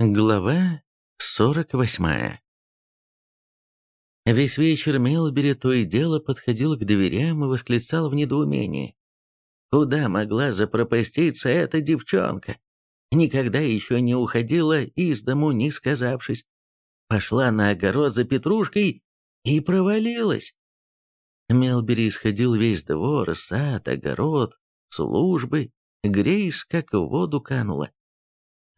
Глава 48 Весь вечер Мелбери то и дело подходил к дверям и восклицал в недоумении. Куда могла запропаститься эта девчонка? Никогда еще не уходила из дому, не сказавшись. Пошла на огород за петрушкой и провалилась. Мелбери исходил весь двор, сад, огород, службы. Грейс как в воду канула.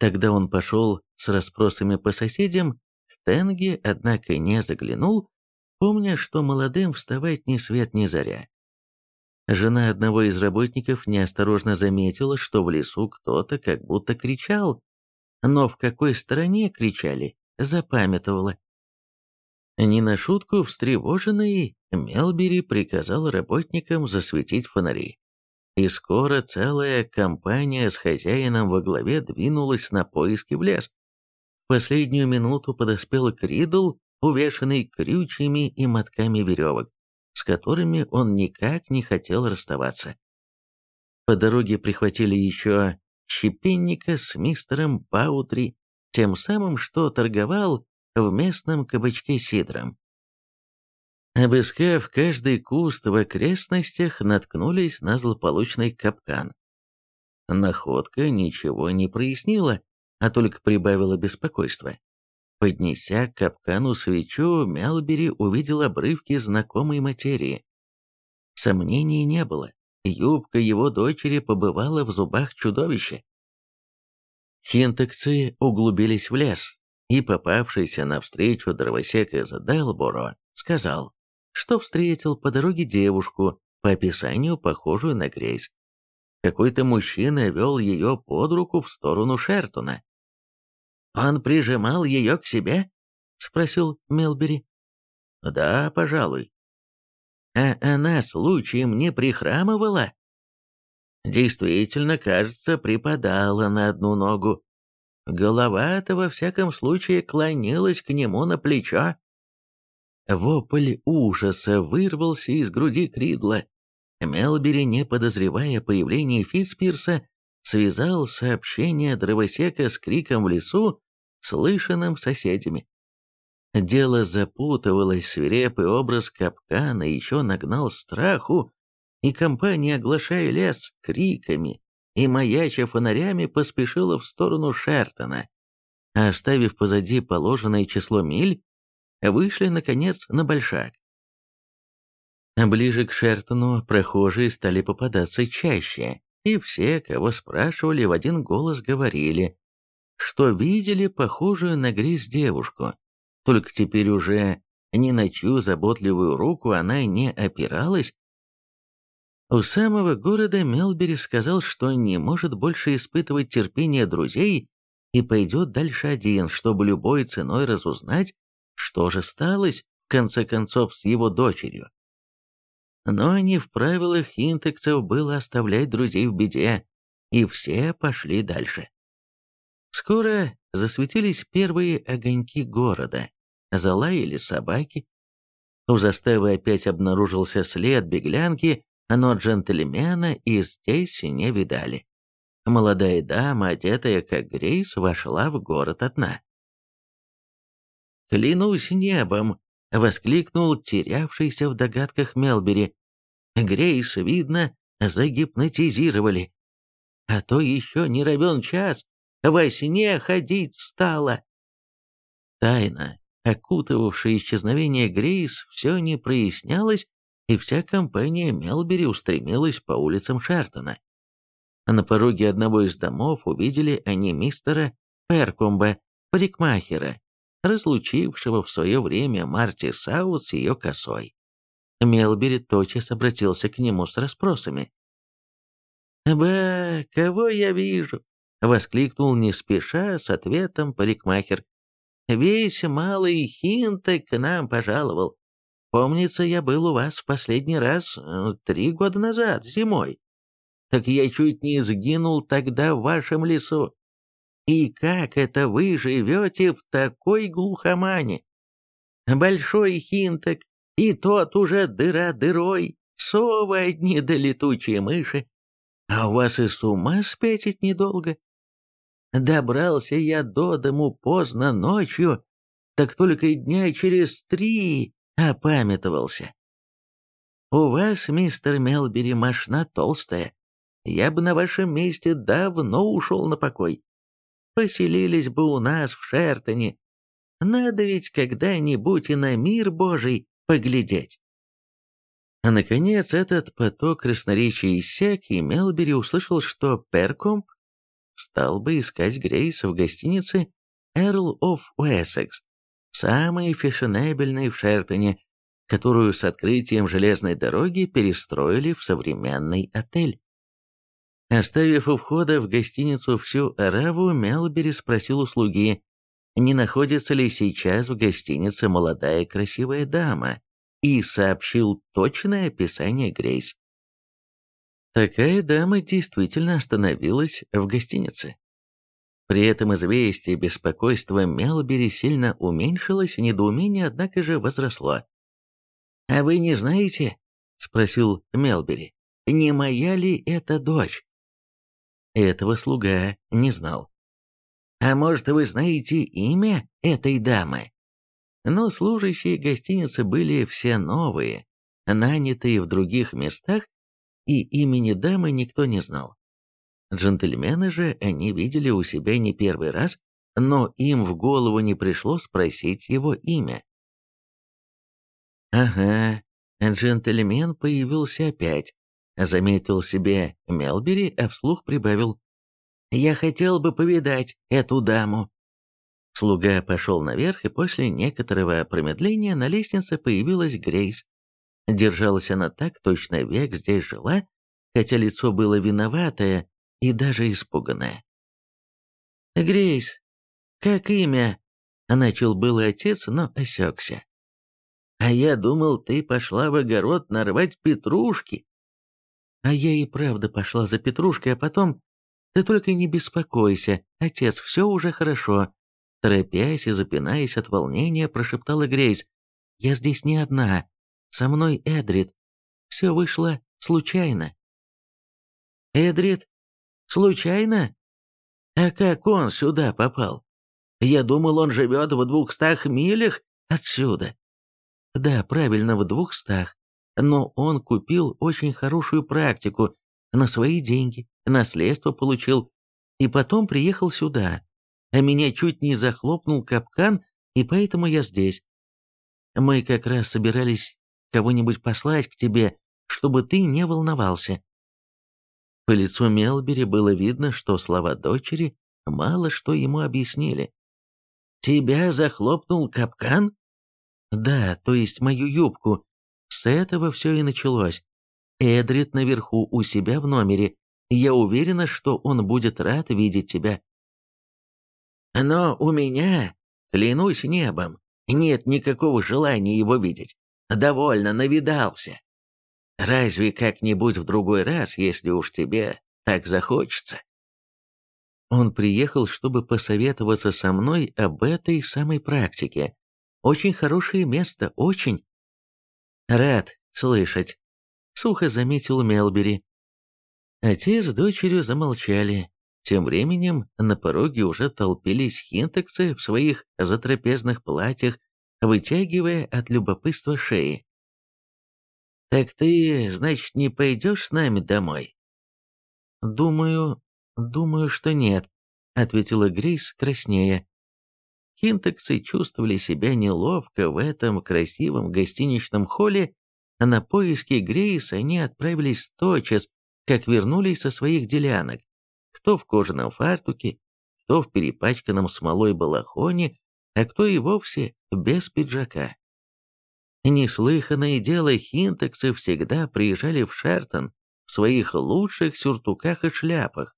Тогда он пошел с расспросами по соседям, к Тенге, однако не заглянул, помня, что молодым вставать ни свет ни заря. Жена одного из работников неосторожно заметила, что в лесу кто-то как будто кричал, но в какой стороне кричали, запамятовала. Не на шутку встревоженный Мелбери приказал работникам засветить фонари и скоро целая компания с хозяином во главе двинулась на поиски в лес. В последнюю минуту подоспел Кридл, увешанный крючьями и мотками веревок, с которыми он никак не хотел расставаться. По дороге прихватили еще щепенника с мистером Баутри, тем самым, что торговал в местном кабачке сидром. Обыскав каждый куст в окрестностях, наткнулись на злополучный капкан. Находка ничего не прояснила, а только прибавила беспокойства. Поднеся к капкану свечу, Мелбери увидел обрывки знакомой материи. Сомнений не было. Юбка его дочери побывала в зубах чудовища. Хинтекцы углубились в лес, и попавшийся навстречу дровосек из Делборо сказал, что встретил по дороге девушку, по описанию похожую на Грейс. Какой-то мужчина вел ее под руку в сторону Шертона. «Он прижимал ее к себе?» — спросил Мелбери. «Да, пожалуй». «А она случаем не прихрамывала?» «Действительно, кажется, припадала на одну ногу. Голова-то во всяком случае клонилась к нему на плечо. Вопль ужаса вырвался из груди Кридла. Мелбери, не подозревая о появлении Фитспирса, связал сообщение дровосека с криком в лесу, слышанным соседями. Дело запутывалось, свирепый образ капкана еще нагнал страху, и компания, оглашая лес криками и маяча фонарями, поспешила в сторону Шертона. Оставив позади положенное число миль, вышли, наконец, на Большак. Ближе к Шертону прохожие стали попадаться чаще, и все, кого спрашивали, в один голос говорили, что видели похожую на Грис девушку, только теперь уже ни на чью заботливую руку она не опиралась. У самого города Мелбери сказал, что не может больше испытывать терпение друзей и пойдет дальше один, чтобы любой ценой разузнать, что же сталось, в конце концов, с его дочерью? Но не в правилах хинтексов было оставлять друзей в беде, и все пошли дальше. Скоро засветились первые огоньки города, залаяли собаки. У заставы опять обнаружился след беглянки, но джентльмена и здесь не видали. Молодая дама, одетая как Грейс, вошла в город одна. «Клянусь небом!» — воскликнул терявшийся в догадках Мелбери. «Грейс, видно, загипнотизировали. А то еще не равен час, во сне ходить стала». Тайна, окутывавшая исчезновение Грейс, все не прояснялась, и вся компания Мелбери устремилась по улицам Шартона. На пороге одного из домов увидели они мистера Перкомба, парикмахера, разлучившего в свое время Марти Саут с ее косой. Мелбери тотчас обратился к нему с расспросами. «Ба, кого я вижу?» — воскликнул не спеша с ответом парикмахер. «Весь малый хинтек к нам пожаловал. Помнится, я был у вас в последний раз э, три года назад, зимой. Так я чуть не сгинул тогда в вашем лесу. И как это вы живете в такой глухомане? Большой хинток, и тот уже дыра дырой, совы одни да летучие мыши. А у вас и с ума спятить недолго. Добрался я до дому поздно ночью, так только дня через три опамятовался. У вас, мистер Мелбери, машина толстая. Я бы на вашем месте давно ушел на покой. Поселились бы у нас в Шертоне. Надо ведь когда-нибудь и на мир Божий поглядеть. А наконец этот поток красноречия иссяк, и Мелбери услышал, что Перкомп стал бы искать Грейса в гостинице Earl of Wessex, самой фешенебельной в Шертоне, которую с открытием железной дороги перестроили в современный отель. Оставив у входа в гостиницу всю Араву, Мелбери спросил у слуги, не находится ли сейчас в гостинице молодая красивая дама, и сообщил точное описание Грейс. Такая дама действительно остановилась в гостинице. При этом известие беспокойства Мелбери сильно уменьшилось, недоумение, однако же, возросло. «А вы не знаете?» — спросил Мелбери. «Не моя ли это дочь?» Этого слуга не знал. «А может, вы знаете имя этой дамы?» Но служащие гостиницы были все новые, нанятые в других местах, и имени дамы никто не знал. Джентльмены же они видели у себя не первый раз, но им в голову не пришло спросить его имя. «Ага, джентльмен появился опять», — заметил себе Мелбери, а вслух прибавил. «Я хотел бы повидать эту даму». Слуга пошел наверх, и после некоторого промедления на лестнице появилась Грейс. Держалась она так, точно век здесь жила, хотя лицо было виноватое и даже испуганное. «Грейс, как имя?» — начал было отец, но осекся. А я думал, ты пошла в огород нарвать петрушки. А я и правда пошла за петрушкой, а потом... Ты только не беспокойся, отец, все уже хорошо. Торопясь и запинаясь от волнения, прошептала Грейс. Я здесь не одна. Со мной Эдрид. Все вышло случайно. Эдрид? Случайно? А как он сюда попал? Я думал, он живет в двухстах милях отсюда. Да, правильно, в двухстах. Но он купил очень хорошую практику, на свои деньги, наследство получил, и потом приехал сюда. А меня чуть не захлопнул капкан, и поэтому я здесь. Мы как раз собирались кого-нибудь послать к тебе, чтобы ты не волновался. По лицу Мелбери было видно, что слова дочери мало что ему объяснили. «Тебя захлопнул капкан?» Да, то есть мою юбку. С этого все и началось. Эдрит наверху у себя в номере. Я уверена, что он будет рад видеть тебя. Но у меня, клянусь небом, нет никакого желания его видеть. Довольно навидался. Разве как-нибудь в другой раз, если уж тебе так захочется? Он приехал, чтобы посоветоваться со мной об этой самой практике, очень хорошее место, очень. Рад слышать, сухо заметил Мелбери. Отец с дочерью замолчали. Тем временем на пороге уже толпились хинтексы в своих затрапезных платьях, вытягивая от любопытства шеи. «Так ты, значит, не пойдешь с нами домой?» «Думаю, думаю, что нет», — ответила Грейс краснея. Хинтексы чувствовали себя неловко в этом красивом гостиничном холле, а на поиски Грейс они отправились тотчас, как вернулись со своих делянок, кто в кожаном фартуке, кто в перепачканном смолой балахоне, а кто и вовсе без пиджака. Неслыханное дело, хинтексы всегда приезжали в Шертон в своих лучших сюртуках и шляпах.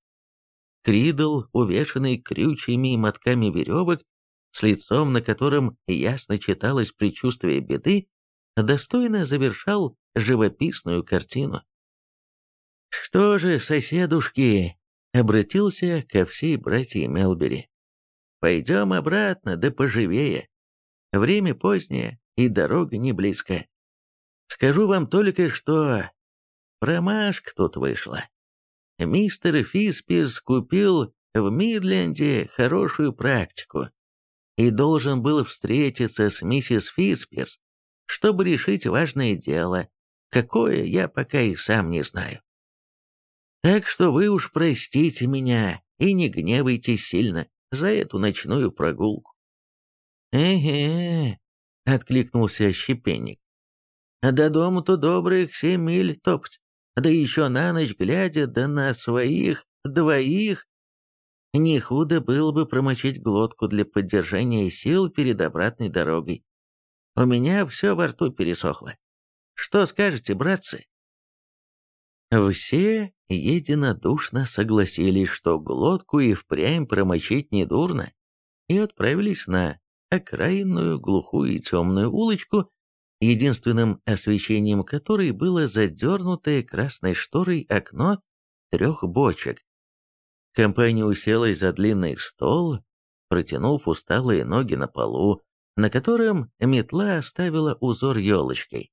Кридл, увешанный крючьями и мотками веревок, с лицом, на котором ясно читалось предчувствие беды, достойно завершал живописную картину. «Что же, соседушки?» — обратился ко всей братьям Мелбери. «Пойдем обратно, да поживее. Время позднее, и дорога не близкая. Скажу вам только, что промашка тут вышла. Мистер Фиспис купил в Мидленде хорошую практику и должен был встретиться с миссис Фисперс, чтобы решить важное дело, какое я пока и сам не знаю. Так что вы уж простите меня и не гневайтесь сильно за эту ночную прогулку. «Эге», — откликнулся щепенник. «До дому-то добрых семь миль топать, да еще на ночь глядя, да на своих двоих. Не худо было бы промочить глотку для поддержания сил перед обратной дорогой. У меня все во рту пересохло. Что скажете, братцы?» Все единодушно согласились, что глотку и впрямь промочить недурно, и отправились на окраинную глухую и темную улочку, единственным освещением которой было задернутое красной шторой окно трех бочек. Компания уселась за длинный стол, протянув усталые ноги на полу, на котором метла оставила узор елочкой.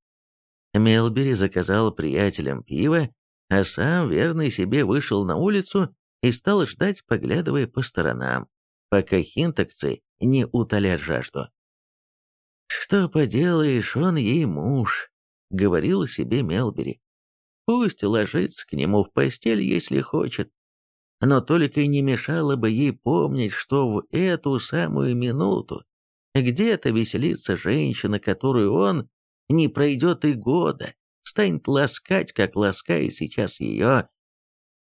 Мелбери заказал приятелям пиво, а сам верный себе вышел на улицу и стал ждать, поглядывая по сторонам, пока хинтокцы не утолят жажду. «Что поделаешь, он ей муж», — говорил себе Мелбери. «Пусть ложится к нему в постель, если хочет, но только не мешало бы ей помнить, что в эту самую минуту где-то веселится женщина, которую он не пройдет и года, станет ласкать, как ласкает сейчас ее,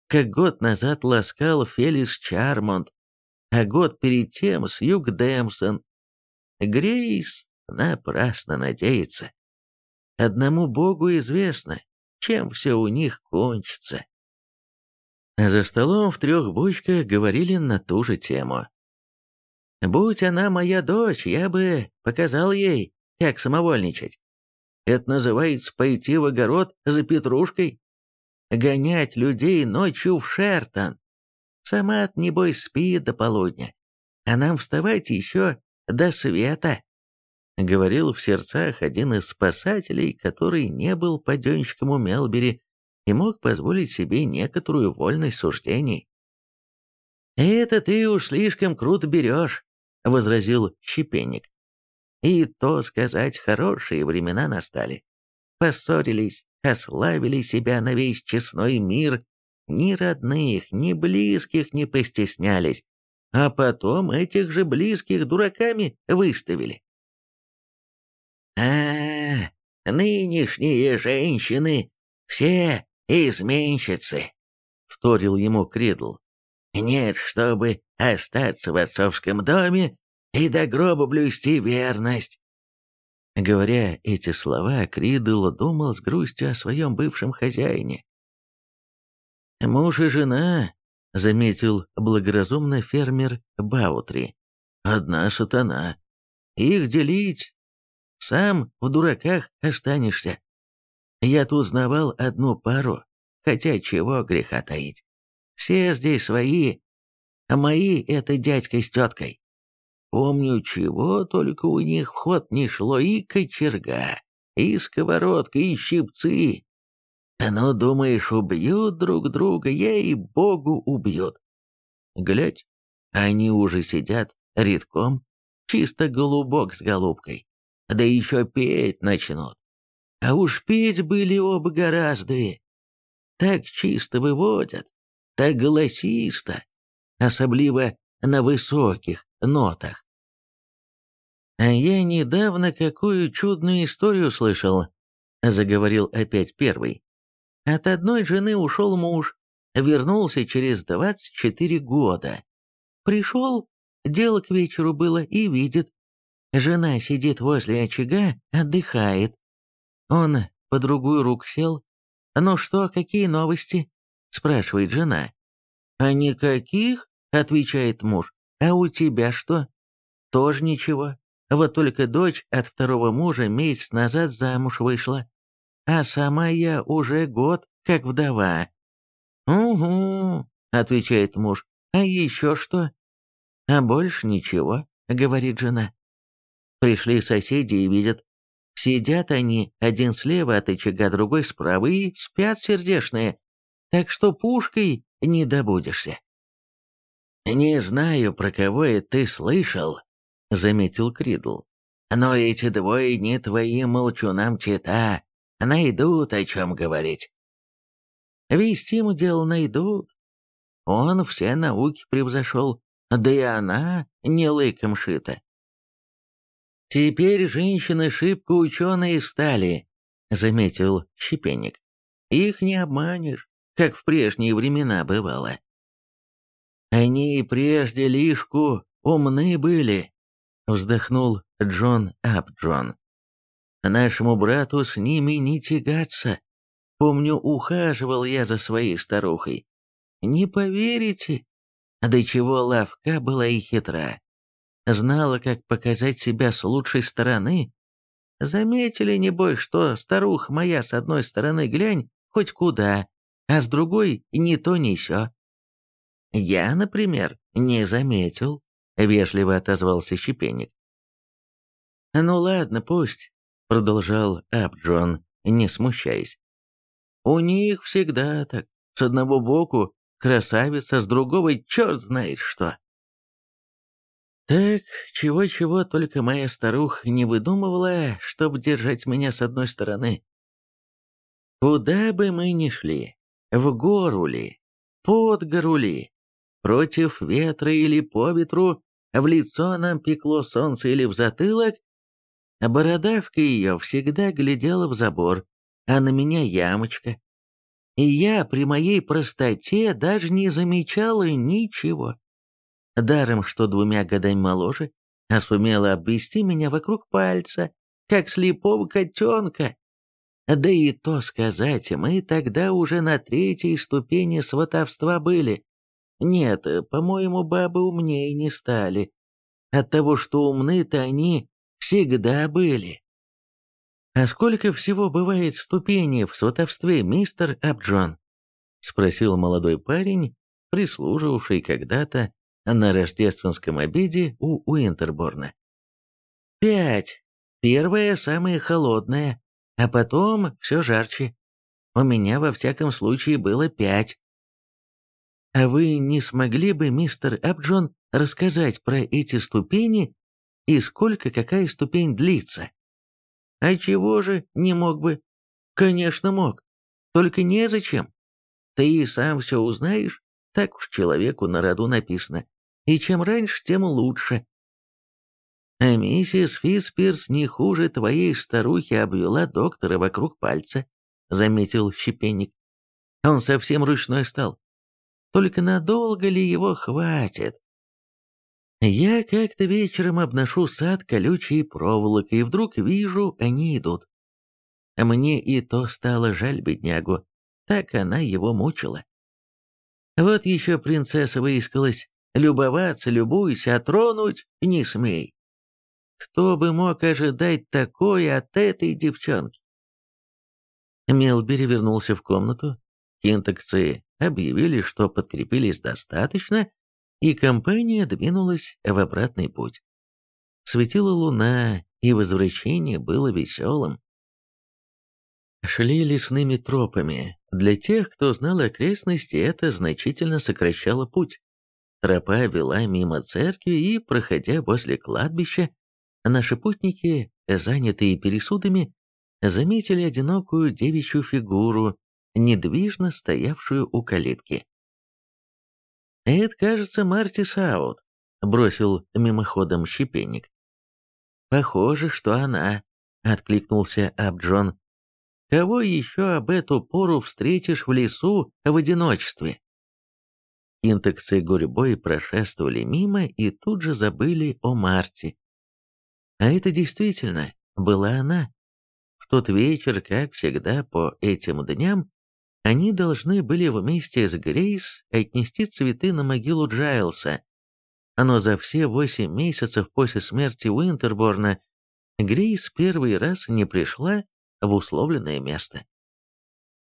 как год назад ласкал Фелис Чармонт, а год перед тем с Юг Дэмсон. Грейс напрасно надеется. Одному Богу известно, чем все у них кончится. За столом в трех бочках говорили на ту же тему. «Будь она моя дочь, я бы показал ей, как самовольничать. Это называется пойти в огород за петрушкой, гонять людей ночью в Шертон. Сама, небось, спит до полудня, а нам вставать еще до света», — говорил в сердцах один из спасателей, который не был паденщиком у Мелбери и мог позволить себе некоторую вольность суждений. «Это ты уж слишком круто берешь», — возразил щепенник. И то сказать, хорошие времена настали. Поссорились, ославили себя на весь честной мир, ни родных, ни близких не постеснялись, а потом этих же близких дураками выставили. а, нынешние женщины все изменщицы», — вторил ему Кридл. «Нет, чтобы остаться в отцовском доме, и до гроба блюсти верность». Говоря эти слова, Кридл думал с грустью о своем бывшем хозяине. «Муж и жена», — заметил благоразумно фермер Баутри, — «одна сатана. Их делить, сам в дураках останешься. Я-то узнавал одну пару, хотя чего греха таить. Все здесь свои, а мои — это дядька с теткой. Помню, чего только у них в ход не шло и кочерга, и сковородка, и щипцы. Ну, думаешь, убьют друг друга, ей-богу, убьют. Глядь, они уже сидят редком, чисто голубок с голубкой, да еще петь начнут. А уж петь были оба гораздо. Так чисто выводят, так голосисто, особливо на высоких нотах. «А я недавно какую чудную историю слышал», — заговорил опять первый. «От одной жены ушел муж, вернулся через 24 года. Пришел, дело к вечеру было, и видит. Жена сидит возле очага, отдыхает. Он по другую руку сел. «Ну что, какие новости?» — спрашивает жена. «А никаких?» — отвечает муж. «А у тебя что?» «Тоже ничего. Вот только дочь от второго мужа месяц назад замуж вышла, а сама я уже год как вдова». «Угу», — отвечает муж, — «а еще что?» «А больше ничего», — говорит жена. Пришли соседи и видят. Сидят они, один слева от очага, другой справа, и спят сердешные, так что пушкой не добудешься. «Не знаю, про кого это ты слышал», — заметил Кридл. «Но эти двое не твои молчунам чита, найдут о чем говорить». Вестиму дело найдут. Он все науки превзошел, да и она не лыком шита. «Теперь женщины шибко ученые стали», — заметил щепенник. «Их не обманешь, как в прежние времена бывало». «Они и прежде лишку умны были», — вздохнул Джон Апджон. «Нашему брату с ними не тягаться. Помню, ухаживал я за своей старухой. Не поверите, до чего лавка была и хитра. Знала, как показать себя с лучшей стороны. Заметили, небось, что старуха моя с одной стороны глянь хоть куда, а с другой ни то ни сё. «Я, например, не заметил», — вежливо отозвался щепенник. «Ну ладно, пусть», — продолжал Абджон, не смущаясь. «У них всегда так. С одного боку красавица, с другого черт знает что». Так, чего-чего только моя старуха не выдумывала, чтобы держать меня с одной стороны. Куда бы мы ни шли, в гору ли, под гору ли, против ветра или по ветру, в лицо нам пекло солнце или в затылок, а бородавка ее всегда глядела в забор, а на меня ямочка. И я при моей простоте даже не замечала ничего. Даром, что двумя годами моложе, а сумела обвести меня вокруг пальца, как слепого котенка. Да и то сказать, мы тогда уже на третьей ступени сватовства были. Нет, по-моему, бабы умнее не стали. От того, что умны-то они всегда были. «А сколько всего бывает ступеней в сватовстве, мистер Абджон?» — спросил молодой парень, прислуживавший когда-то на рождественском обеде у Уинтерборна. «Пять. Первая самая холодная, а потом все жарче. У меня во всяком случае было пять. А вы не смогли бы, мистер Абджон, рассказать про эти ступени и сколько какая ступень длится? А чего же не мог бы? Конечно, мог. Только незачем. Ты и сам все узнаешь, так уж человеку на роду написано. И чем раньше, тем лучше. А миссис Фиспирс не хуже твоей старухи обвела доктора вокруг пальца, заметил щепенник. Он совсем ручной стал. Только надолго ли его хватит? Я как-то вечером обношу сад колючей проволокой, и вдруг вижу, они идут. Мне и то стало жаль беднягу, так она его мучила. Вот еще принцесса выискалась, любоваться любуйся, а тронуть не смей. Кто бы мог ожидать такое от этой девчонки? Мелбери вернулся в комнату. Кинтакцы объявили, что подкрепились достаточно, и компания двинулась в обратный путь. Светила луна, и возвращение было веселым. Шли лесными тропами. Для тех, кто знал окрестности, это значительно сокращало путь. Тропа вела мимо церкви, и, проходя после кладбища, наши путники, занятые пересудами, заметили одинокую девичью фигуру, недвижно стоявшую у калитки. «Это, кажется, Марти Саут», — бросил мимоходом щепенник. «Похоже, что она», — откликнулся Абджон. «Кого еще об эту пору встретишь в лесу в одиночестве?» Интексы гурьбой прошествовали мимо и тут же забыли о Марте. А это действительно была она. В тот вечер, как всегда по этим дням, они должны были вместе с Грейс отнести цветы на могилу Джайлса. Но за все восемь месяцев после смерти Уинтерборна Грейс первый раз не пришла в условленное место.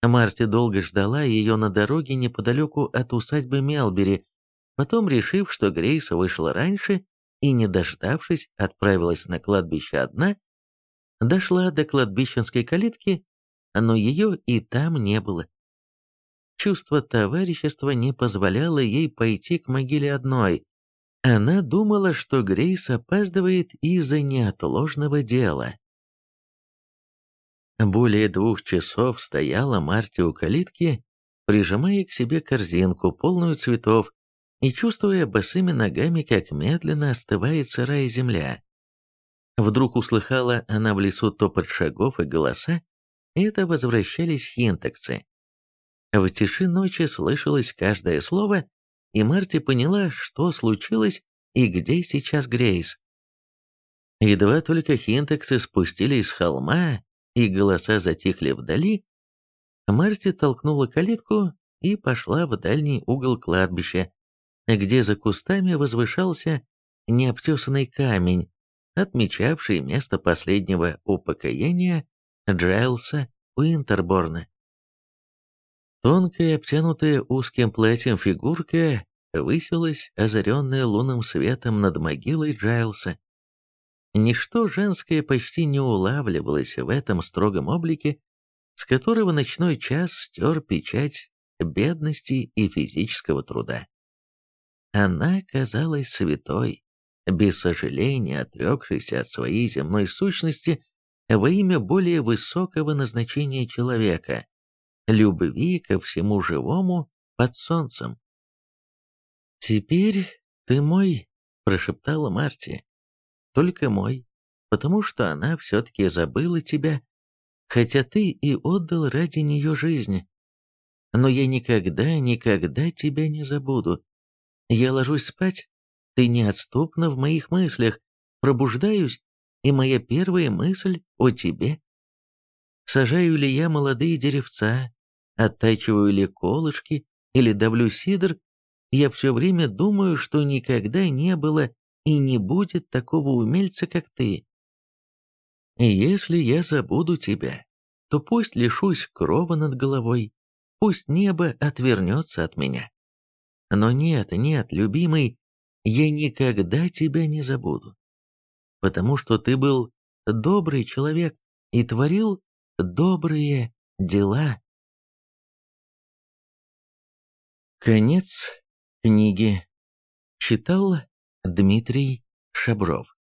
Марти долго ждала ее на дороге неподалеку от усадьбы Мелбери, потом, решив, что Грейс вышла раньше и, не дождавшись, отправилась на кладбище одна, дошла до кладбищенской калитки, но ее и там не было. Чувство товарищества не позволяло ей пойти к могиле одной. Она думала, что Грейс опаздывает из-за неотложного дела. Более двух часов стояла Марти у калитки, прижимая к себе корзинку, полную цветов, и чувствуя босыми ногами, как медленно остывает сырая земля. Вдруг услыхала она в лесу топот шагов и голоса, это возвращались хинтекцы. В тиши ночи слышалось каждое слово, и Марти поняла, что случилось и где сейчас Грейс. Едва только хинтексы спустились с холма, и голоса затихли вдали, Марти толкнула калитку и пошла в дальний угол кладбища, где за кустами возвышался необтесанный камень, отмечавший место последнего упокоения Джайлса Уинтерборна. Тонкая, обтянутая узким платьем фигурка высилась, озаренная лунным светом над могилой Джайлса. Ничто женское почти не улавливалось в этом строгом облике, с которого ночной час стер печать бедности и физического труда. Она казалась святой, без сожаления отрекшейся от своей земной сущности во имя более высокого назначения человека, любви ко всему живому под солнцем. «Теперь ты мой», — прошептала Марти, — «только мой, потому что она все-таки забыла тебя, хотя ты и отдал ради нее жизнь. Но я никогда, никогда тебя не забуду. Я ложусь спать, ты неотступна в моих мыслях, пробуждаюсь, и моя первая мысль о тебе. Сажаю ли я молодые деревца, оттачиваю ли колышки или давлю сидр, я все время думаю, что никогда не было и не будет такого умельца, как ты. Если я забуду тебя, то пусть лишусь крова над головой, пусть небо отвернется от меня. Но нет, нет, любимый, я никогда тебя не забуду потому что ты был добрый человек и творил добрые дела. Конец книги. Читал Дмитрий Шабров.